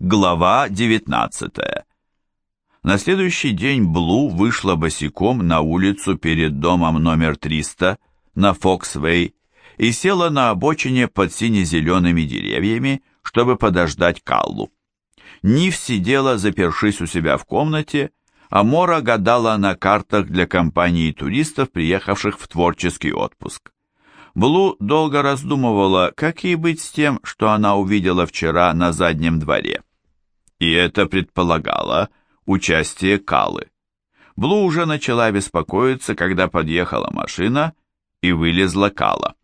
Глава 19 На следующий день Блу вышла босиком на улицу перед домом номер 300 на Фоксвей и села на обочине под сине-зелеными деревьями, чтобы подождать Каллу. Нив сидела, запершись у себя в комнате, а Мора гадала на картах для компании туристов, приехавших в творческий отпуск. Блу долго раздумывала, как ей быть с тем, что она увидела вчера на заднем дворе. И это предполагало участие Калы. Блу уже начала беспокоиться, когда подъехала машина и вылезла Кала.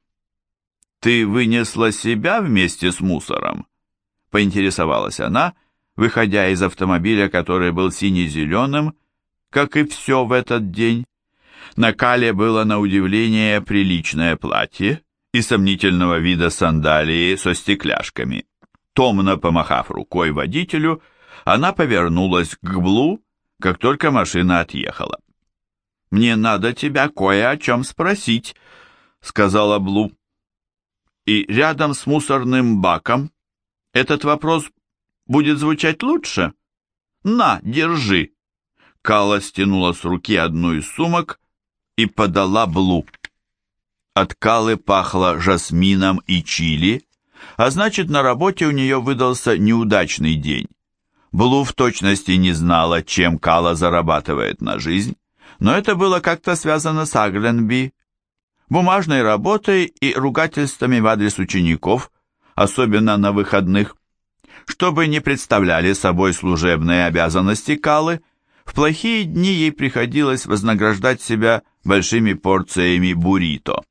«Ты вынесла себя вместе с мусором?» — поинтересовалась она, выходя из автомобиля, который был сине-зеленым, как и все в этот день. На Кале было на удивление приличное платье и сомнительного вида сандалии со стекляшками. Томно помахав рукой водителю, она повернулась к Блу, как только машина отъехала. «Мне надо тебя кое о чем спросить», — сказала Блу. «И рядом с мусорным баком этот вопрос будет звучать лучше? На, держи!» Кала стянула с руки одну из сумок и подала Блу. От Калы пахло жасмином и чили, а значит, на работе у нее выдался неудачный день. Блу в точности не знала, чем Кала зарабатывает на жизнь, но это было как-то связано с Агленби, бумажной работой и ругательствами в адрес учеников, особенно на выходных. Чтобы не представляли собой служебные обязанности Калы, в плохие дни ей приходилось вознаграждать себя большими порциями буррито.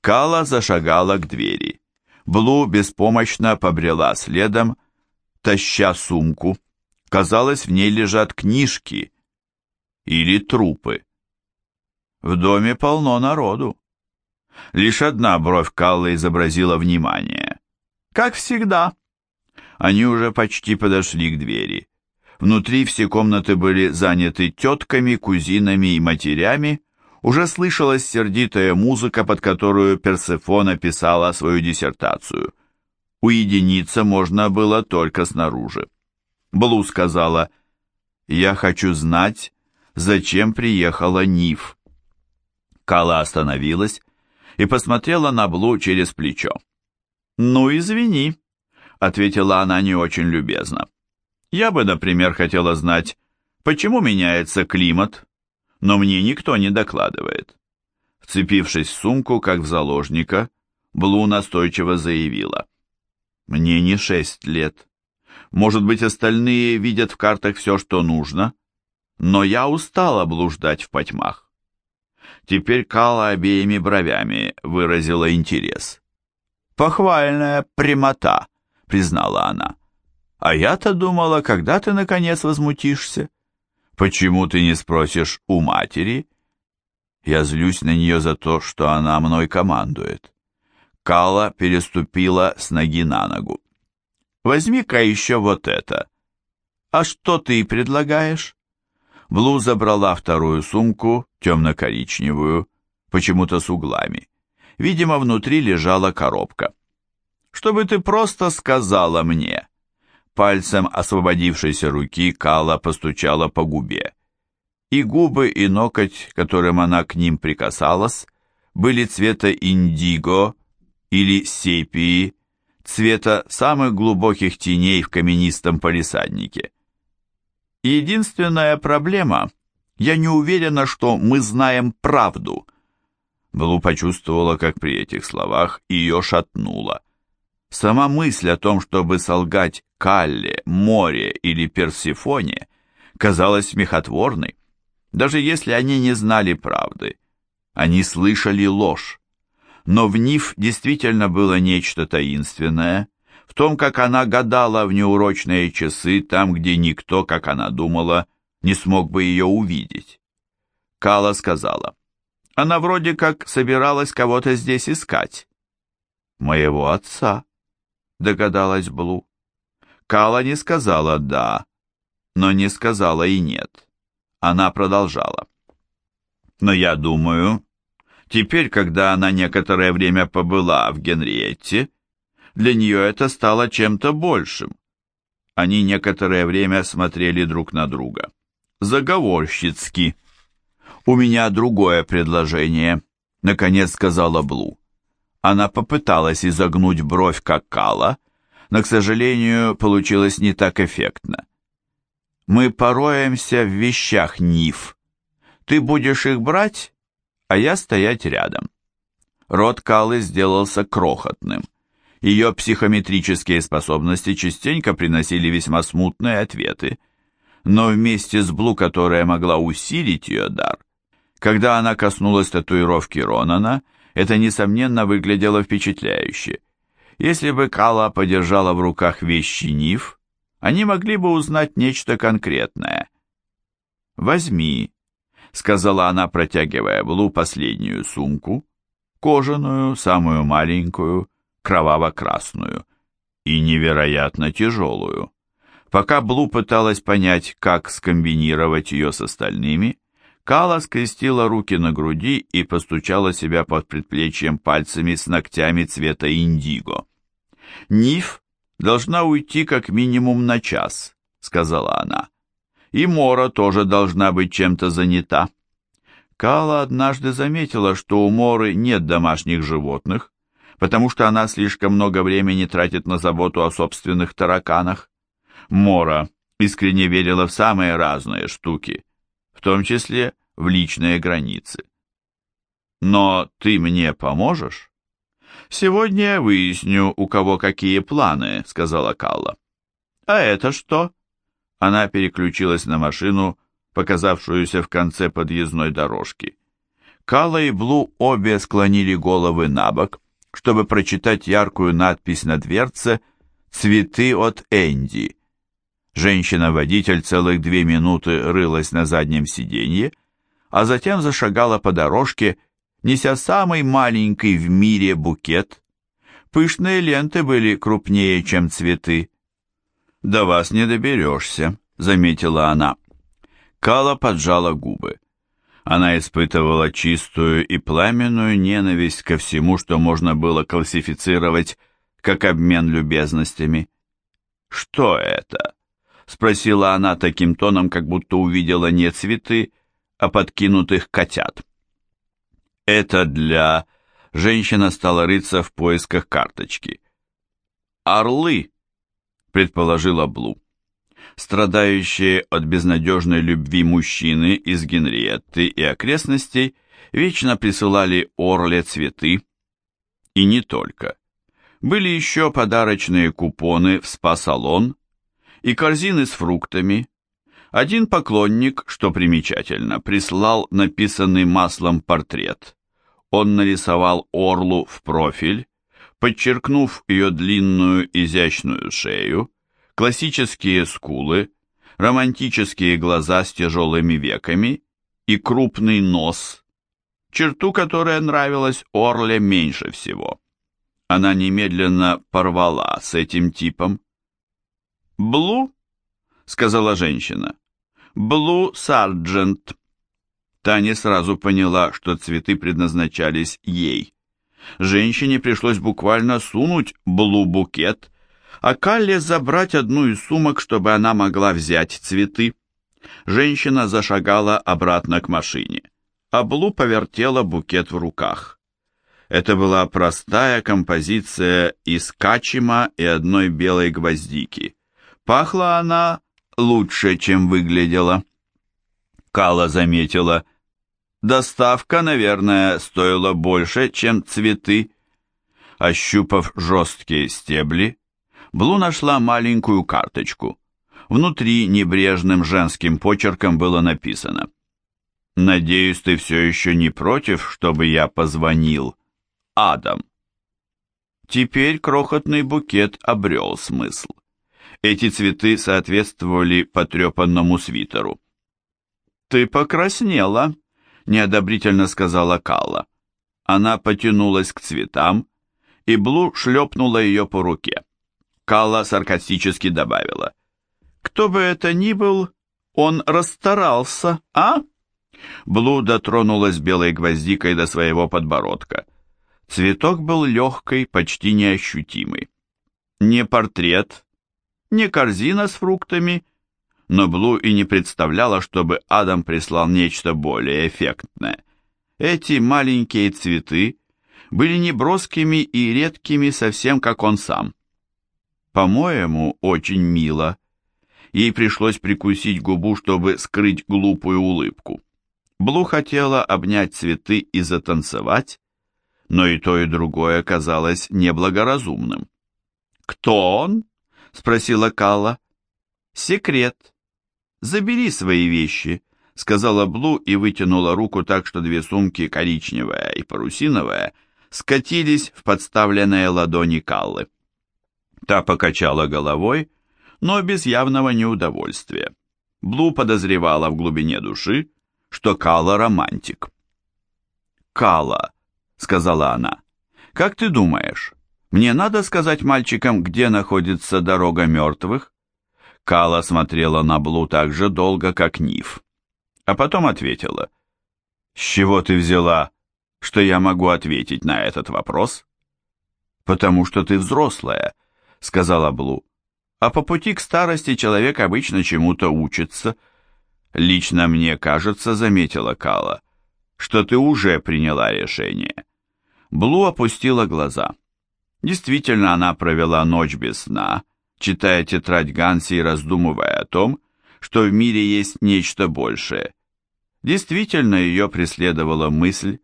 Кала зашагала к двери. Блу беспомощно побрела следом, таща сумку. Казалось, в ней лежат книжки или трупы. В доме полно народу. Лишь одна бровь Каллы изобразила внимание. Как всегда. Они уже почти подошли к двери. Внутри все комнаты были заняты тетками, кузинами и матерями. Уже слышалась сердитая музыка, под которую Персефона писала свою диссертацию. Уединиться можно было только снаружи. Блу сказала, «Я хочу знать, зачем приехала Ниф». Кала остановилась и посмотрела на Блу через плечо. «Ну, извини», — ответила она не очень любезно. Я бы, например, хотела знать, почему меняется климат, но мне никто не докладывает. Вцепившись в сумку, как в заложника, Блу настойчиво заявила. Мне не шесть лет. Может быть, остальные видят в картах все, что нужно, но я устала блуждать в потьмах. Теперь Кала обеими бровями выразила интерес. «Похвальная прямота», — признала она. А я-то думала, когда ты, наконец, возмутишься? Почему ты не спросишь у матери? Я злюсь на нее за то, что она мной командует. Кала переступила с ноги на ногу. Возьми-ка еще вот это. А что ты предлагаешь? Блу забрала вторую сумку, темно-коричневую, почему-то с углами. Видимо, внутри лежала коробка. Чтобы ты просто сказала мне, Пальцем освободившейся руки Кала постучала по губе. И губы, и ноготь, которым она к ним прикасалась, были цвета индиго или сепии, цвета самых глубоких теней в каменистом палисаднике. Единственная проблема — я не уверена, что мы знаем правду. Блу почувствовала, как при этих словах ее шатнуло. Сама мысль о том, чтобы солгать Калле, Море или Персифоне, казалась смехотворной. Даже если они не знали правды, они слышали ложь. Но в Ниф действительно было нечто таинственное, в том, как она гадала в неурочные часы там, где никто, как она думала, не смог бы ее увидеть. Кала сказала, она вроде как собиралась кого-то здесь искать. Моего отца догадалась Блу. Кала не сказала «да», но не сказала и «нет». Она продолжала. «Но я думаю, теперь, когда она некоторое время побыла в Генриетте, для нее это стало чем-то большим. Они некоторое время смотрели друг на друга. Заговорщицки. «У меня другое предложение», — наконец сказала Блу. Она попыталась изогнуть бровь, как Кала, но, к сожалению, получилось не так эффектно. «Мы пороемся в вещах, Ниф. Ты будешь их брать, а я стоять рядом». Рот Калы сделался крохотным. Ее психометрические способности частенько приносили весьма смутные ответы, но вместе с Блу, которая могла усилить ее дар, когда она коснулась татуировки Ронана, это, несомненно, выглядело впечатляюще. Если бы Кала подержала в руках вещи Ниф, они могли бы узнать нечто конкретное. «Возьми», — сказала она, протягивая Блу последнюю сумку, кожаную, самую маленькую, кроваво-красную и невероятно тяжелую. Пока Блу пыталась понять, как скомбинировать ее с остальными, Кала скрестила руки на груди и постучала себя под предплечьем пальцами с ногтями цвета индиго. «Ниф должна уйти как минимум на час», — сказала она. «И Мора тоже должна быть чем-то занята». Кала однажды заметила, что у Моры нет домашних животных, потому что она слишком много времени тратит на заботу о собственных тараканах. Мора искренне верила в самые разные штуки, в том числе в личные границы. «Но ты мне поможешь?» «Сегодня я выясню, у кого какие планы», — сказала Калла. «А это что?» Она переключилась на машину, показавшуюся в конце подъездной дорожки. Калла и Блу обе склонили головы на бок, чтобы прочитать яркую надпись на дверце «Цветы от Энди». Женщина-водитель целых две минуты рылась на заднем сиденье, а затем зашагала по дорожке, неся самый маленький в мире букет. Пышные ленты были крупнее, чем цветы. «До вас не доберешься», — заметила она. Кала поджала губы. Она испытывала чистую и пламенную ненависть ко всему, что можно было классифицировать как обмен любезностями. «Что это?» — спросила она таким тоном, как будто увидела не цветы, а подкинутых котят. «Это для...» — женщина стала рыться в поисках карточки. «Орлы!» — предположила Блу страдающие от безнадежной любви мужчины из Генриетты и окрестностей, вечно присылали Орле цветы. И не только. Были еще подарочные купоны в спа-салон и корзины с фруктами. Один поклонник, что примечательно, прислал написанный маслом портрет. Он нарисовал Орлу в профиль, подчеркнув ее длинную изящную шею, классические скулы, романтические глаза с тяжелыми веками и крупный нос, черту, которая нравилась Орле меньше всего. Она немедленно порвала с этим типом. «Блу?» — сказала женщина. «Блу Сарджент». Та не сразу поняла, что цветы предназначались ей. Женщине пришлось буквально сунуть Блу-букет а Калле забрать одну из сумок, чтобы она могла взять цветы. Женщина зашагала обратно к машине, а Блу повертела букет в руках. Это была простая композиция из качима и одной белой гвоздики. Пахла она лучше, чем выглядела. Кала заметила, доставка, наверное, стоила больше, чем цветы. Ощупав жесткие стебли, Блу нашла маленькую карточку. Внутри небрежным женским почерком было написано «Надеюсь, ты все еще не против, чтобы я позвонил? Адам». Теперь крохотный букет обрел смысл. Эти цветы соответствовали потрепанному свитеру. «Ты покраснела», — неодобрительно сказала Калла. Она потянулась к цветам, и Блу шлепнула ее по руке. Калла саркастически добавила. «Кто бы это ни был, он расстарался, а?» Блу дотронулась белой гвоздикой до своего подбородка. Цветок был легкий, почти неощутимый. Не портрет, не корзина с фруктами, но Блу и не представляла, чтобы Адам прислал нечто более эффектное. Эти маленькие цветы были неброскими и редкими, совсем как он сам. По-моему, очень мило. Ей пришлось прикусить губу, чтобы скрыть глупую улыбку. Блу хотела обнять цветы и затанцевать, но и то, и другое казалось неблагоразумным. «Кто он?» — спросила Калла. «Секрет. Забери свои вещи», — сказала Блу и вытянула руку так, что две сумки, коричневая и парусиновая, скатились в подставленные ладони Каллы. Та покачала головой, но без явного неудовольствия. Блу подозревала в глубине души, что Кала романтик. «Кала», — сказала она, — «как ты думаешь, мне надо сказать мальчикам, где находится дорога мертвых?» Кала смотрела на Блу так же долго, как Ниф, а потом ответила, «С чего ты взяла, что я могу ответить на этот вопрос?» «Потому что ты взрослая», — сказала Блу. «А по пути к старости человек обычно чему-то учится». «Лично мне кажется», — заметила Кала, — «что ты уже приняла решение». Блу опустила глаза. Действительно, она провела ночь без сна, читая тетрадь Ганси и раздумывая о том, что в мире есть нечто большее. Действительно, ее преследовала мысль,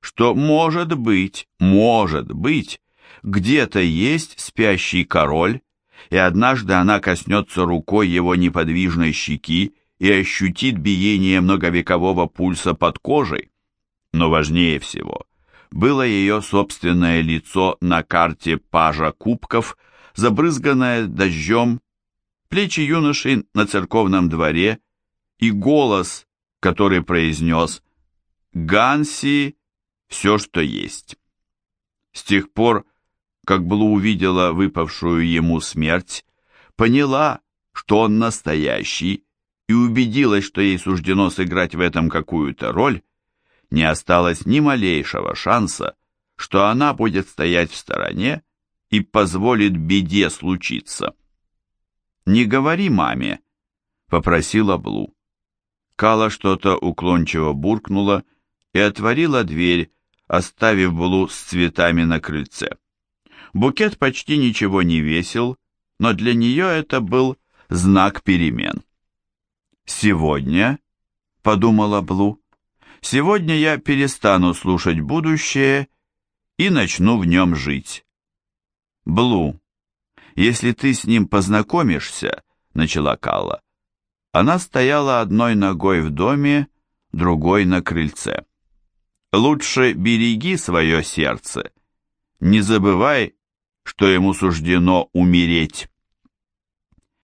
что может быть, может быть, где-то есть спящий король, и однажды она коснется рукой его неподвижной щеки и ощутит биение многовекового пульса под кожей. Но важнее всего было ее собственное лицо на карте пажа кубков, забрызганное дождем, плечи юноши на церковном дворе и голос, который произнес «Ганси – все, что есть». С тех пор как Блу увидела выпавшую ему смерть, поняла, что он настоящий, и убедилась, что ей суждено сыграть в этом какую-то роль, не осталось ни малейшего шанса, что она будет стоять в стороне и позволит беде случиться. «Не говори маме», — попросила Блу. Кала что-то уклончиво буркнула и отворила дверь, оставив Блу с цветами на крыльце. Букет почти ничего не весил, но для нее это был знак перемен. «Сегодня», — подумала Блу, — «сегодня я перестану слушать будущее и начну в нем жить». «Блу, если ты с ним познакомишься», — начала Калла. Она стояла одной ногой в доме, другой на крыльце. «Лучше береги свое сердце. Не забывай, что ему суждено умереть.